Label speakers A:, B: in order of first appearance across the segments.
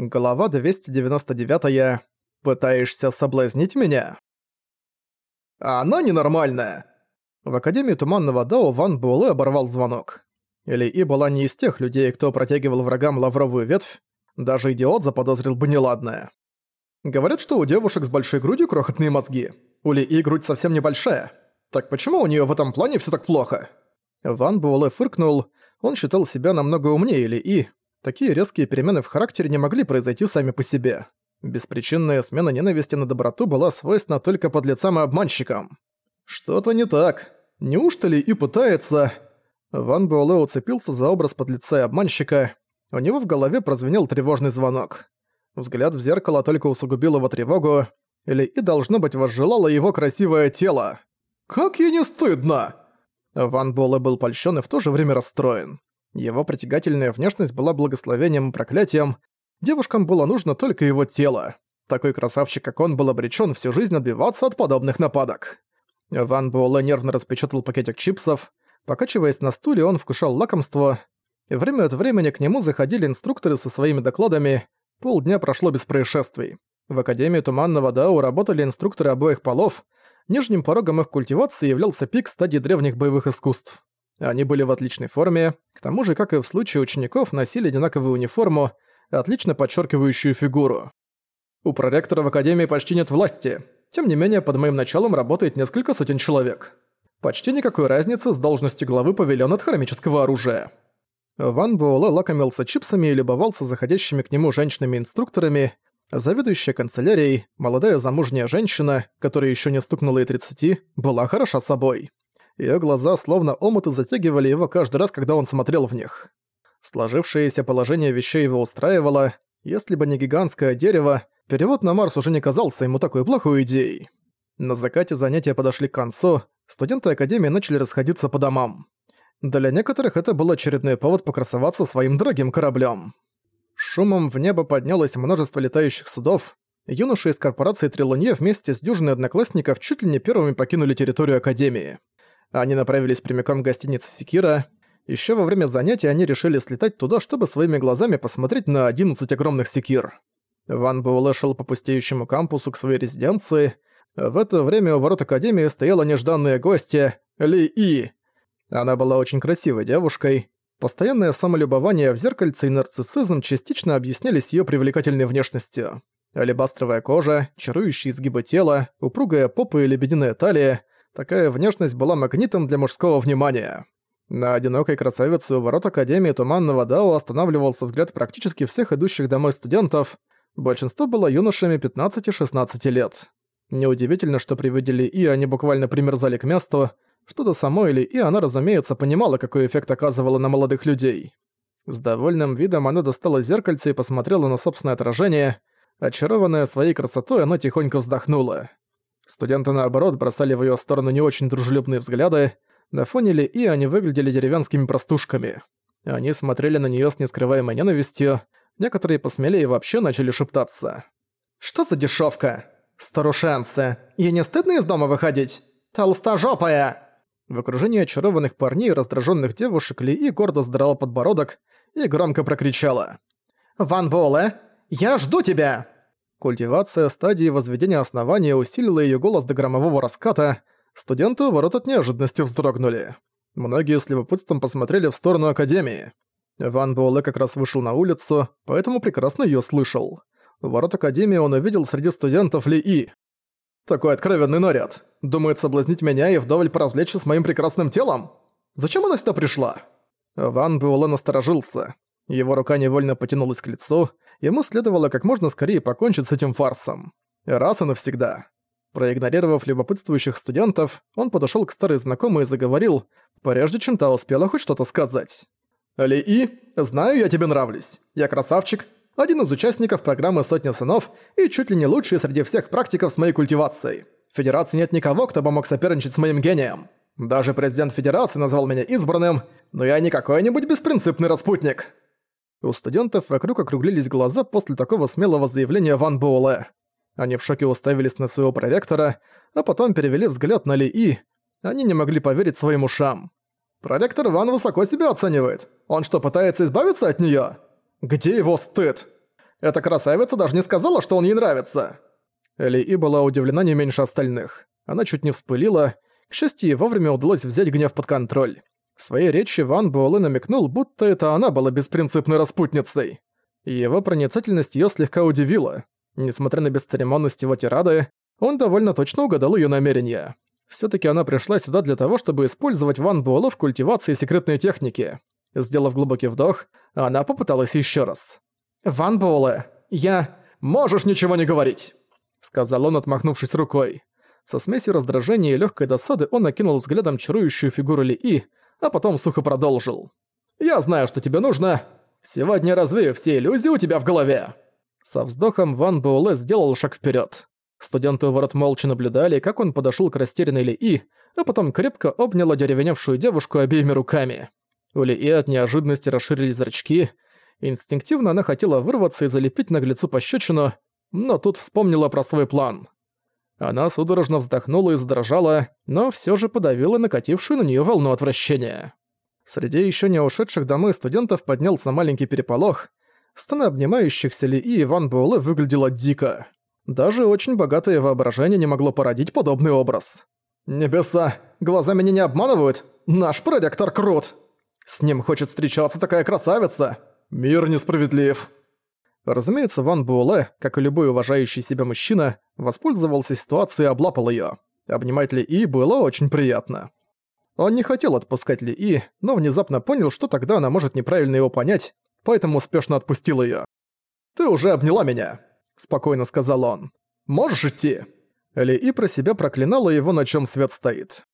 A: Глава 299. Пытаешься соблазнить меня? Она ненормальная. В Академии Туманного Дао Ван Буэлэ оборвал звонок. Или И была не из тех людей, кто протягивал врагам лавровую ветвь, даже идиот заподозрил бы неладное. Говорят, что у девушек с большой грудью крохотные мозги. У Ли И грудь совсем небольшая. Так почему у нее в этом плане все так плохо? Ван Буэлэ фыркнул, он считал себя намного умнее Ли И, Такие резкие перемены в характере не могли произойти сами по себе. Беспричинная смена ненависти на доброту была свойственна только подлецам и обманщикам. Что-то не так. Неужто ли и пытается... Ван Буэлэ уцепился за образ подлеца и обманщика. У него в голове прозвенел тревожный звонок. Взгляд в зеркало только усугубил его тревогу, или и, должно быть, возжелало его красивое тело. «Как ей не стыдно!» Ван Буэлэ был польщен и в то же время расстроен. Его притягательная внешность была благословением и проклятием. Девушкам было нужно только его тело. Такой красавчик, как он, был обречен всю жизнь отбиваться от подобных нападок. Ван Буэлэ нервно распечатал пакетик чипсов. Покачиваясь на стуле, он вкушал лакомство. Время от времени к нему заходили инструкторы со своими докладами. Полдня прошло без происшествий. В Академии Туманного Дау работали инструкторы обоих полов. Нижним порогом их культивации являлся пик стадии древних боевых искусств. Они были в отличной форме, к тому же, как и в случае учеников, носили одинаковую униформу, отлично подчеркивающую фигуру. У проректора в Академии почти нет власти, тем не менее под моим началом работает несколько сотен человек. Почти никакой разницы с должностью главы павильона от хромического оружия. Ван Буэлэ лакомился чипсами и любовался заходящими к нему женщинами-инструкторами, заведующая канцелярией, молодая замужняя женщина, которая еще не стукнула и 30, была хороша собой. Её глаза словно омуты затягивали его каждый раз, когда он смотрел в них. Сложившееся положение вещей его устраивало. Если бы не гигантское дерево, перевод на Марс уже не казался ему такой плохой идеей. На закате занятия подошли к концу, студенты Академии начали расходиться по домам. Для некоторых это был очередной повод покрасоваться своим дорогим кораблем. Шумом в небо поднялось множество летающих судов. Юноши из корпорации Трилунье вместе с дюжиной одноклассников чуть ли не первыми покинули территорию Академии. Они направились прямиком к гостинице Секира. Еще во время занятий они решили слетать туда, чтобы своими глазами посмотреть на 11 огромных секир. Ван Буэлэ шел по пустеющему кампусу к своей резиденции. В это время у ворот Академии стояла нежданная гостья Ли И. Она была очень красивой девушкой. Постоянное самолюбование в зеркальце и нарциссизм частично объяснялись ее привлекательной внешностью. Алебастровая кожа, чарующие изгибы тела, упругая попа и лебединая талия — Такая внешность была магнитом для мужского внимания. На одинокой красавице у ворот Академии Туманного Дао останавливался взгляд практически всех идущих домой студентов. Большинство было юношами 15-16 лет. Неудивительно, что при виде и они буквально примерзали к месту, что до самой Ли и она, разумеется, понимала, какой эффект оказывала на молодых людей. С довольным видом она достала зеркальце и посмотрела на собственное отражение. Очарованная своей красотой, она тихонько вздохнула. Студенты, наоборот, бросали в её сторону не очень дружелюбные взгляды. На фоне Ли И они выглядели деревенскими простушками. Они смотрели на неё с нескрываемой ненавистью. Некоторые посмелее вообще начали шептаться. «Что за дешёвка? Старушенцы! Ей не стыдно из дома выходить? Толстожопая!» В окружении очарованных парней и раздражённых девушек Ли И гордо сдрала подбородок и громко прокричала. «Ван Буэлэ, я жду тебя!» Культивация стадии возведения основания усилила ее голос до громового раската. Студенты у ворот от неожиданности вздрогнули. Многие с любопытством посмотрели в сторону Академии. Ван Буэлэ как раз вышел на улицу, поэтому прекрасно ее слышал. В ворот Академии он увидел среди студентов Ли И. «Такой откровенный наряд. Думает соблазнить меня и вдоволь поразвлечься с моим прекрасным телом? Зачем она сюда пришла?» Ван Буэлэ насторожился. Его рука невольно потянулась к лицу, ему следовало как можно скорее покончить с этим фарсом. Раз и навсегда. Проигнорировав любопытствующих студентов, он подошёл к старой знакомой и заговорил, прежде чем та успела хоть что-то сказать. «Ли-И, знаю, я тебе нравлюсь. Я красавчик, один из участников программы «Сотня сынов» и чуть ли не лучший среди всех практиков с моей культивацией. В Федерации нет никого, кто бы мог соперничать с моим гением. Даже президент Федерации назвал меня избранным, но я не какой-нибудь беспринципный распутник». У студентов вокруг округлились глаза после такого смелого заявления Ван Буэлэ. Они в шоке уставились на своего проректора, а потом перевели взгляд на Ли И. Они не могли поверить своим ушам. «Проректор Ван высоко себя оценивает. Он что, пытается избавиться от неё? Где его стыд?» Эта красавица даже не сказала, что он ей нравится!» Ли И была удивлена не меньше остальных. Она чуть не вспылила. К счастью, вовремя удалось взять гнев под контроль. В своей речи Ван Буэлэ намекнул, будто это она была беспринципной распутницей. Его проницательность её слегка удивила. Несмотря на бесцеремонность его тирады, он довольно точно угадал её намерения. Всё-таки она пришла сюда для того, чтобы использовать Ван Буэлэ в культивации секретной техники. Сделав глубокий вдох, она попыталась ещё раз. «Ван Буэлэ, я... Можешь ничего не говорить!» Сказал он, отмахнувшись рукой. Со смесью раздражения и лёгкой досады он окинул взглядом чарующую фигуру Ли И, а потом сухо продолжил. «Я знаю, что тебе нужно. Сегодня развею все иллюзии у тебя в голове!» Со вздохом Ван Буэлэ сделал шаг вперед. Студенты у ворот молча наблюдали, как он подошел к растерянной Ли И, а потом крепко обнял одеревеневшую девушку обеими руками. У Ли И от неожиданности расширились зрачки. Инстинктивно она хотела вырваться и залепить наглецу пощечину, но тут вспомнила про свой план. Она судорожно вздохнула и задрожала, но все же подавила накатившую на нее волну отвращения. Среди еще не ушедших домой студентов поднялся маленький переполох. Сцена обнимающихся Ли и Иван Буэлэ выглядела дико. Даже очень богатое воображение не могло породить подобный образ. «Небеса, глаза меня не обманывают? Наш проректор крут! С ним хочет встречаться такая красавица! Мир несправедлив!» Разумеется, Ван Буэлэ, как и любой уважающий себя мужчина, воспользовался ситуацией и облапал её. Обнимать Ли И было очень приятно. Он не хотел отпускать Ли И, но внезапно понял, что тогда она может неправильно его понять, поэтому успешно отпустил её. «Ты уже обняла меня», — спокойно сказал он. «Можешь идти?» Ли И про себя проклинала его, на чём свет стоит.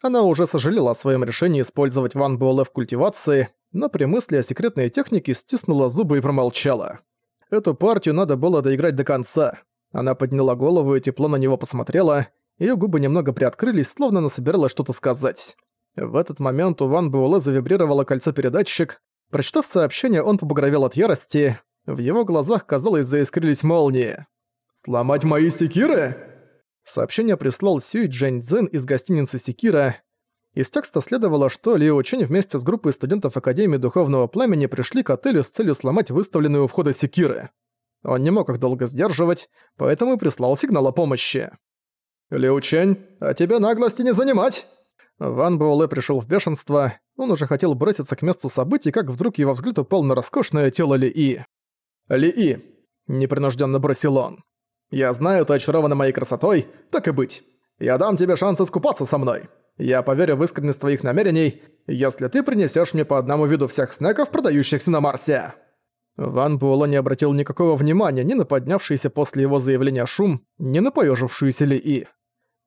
A: Она уже сожалела о своем решении использовать Ван Буэлэ в культивации, но при мысли о секретной технике стиснула зубы и промолчала. Эту партию надо было доиграть до конца. Она подняла голову и тепло на него посмотрела, её губы немного приоткрылись, словно она собиралась что-то сказать. В этот момент у Ван Буэлэ завибрировало кольцо-передатчик. Прочитав сообщение, он побагровел от ярости. В его глазах, казалось, заискрились молнии. «Сломать мои секиры?» Сообщение прислал Сюй Джэнь Цзэн из гостиницы «Секира». Из текста следовало, что Лио Чэнь вместе с группой студентов Академии Духовного Пламени пришли к отелю с целью сломать выставленные у входа секиры. Он не мог их долго сдерживать, поэтому и прислал сигнал о помощи. «Лио Чэнь, а тебе наглости не занимать!» Ван Буэлэ пришел в бешенство, он уже хотел броситься к месту событий, как вдруг его взгляд упал на роскошное тело Ли И. «Ли И!» – непринужденно бросил он. «Я знаю, ты очарована моей красотой, так и быть. Я дам тебе шанс искупаться со мной. Я поверю в искренность твоих намерений, если ты принесешь мне по одному виду всех снеков, продающихся на Марсе». Ван Буэлло не обратил никакого внимания ни на поднявшийся после его заявления шум, ни на поёжившуюся И.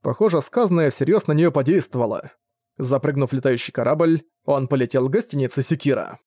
A: Похоже, сказанное всерьёз на неё подействовало. Запрыгнув в летающий корабль, он полетел в гостиницу Секира.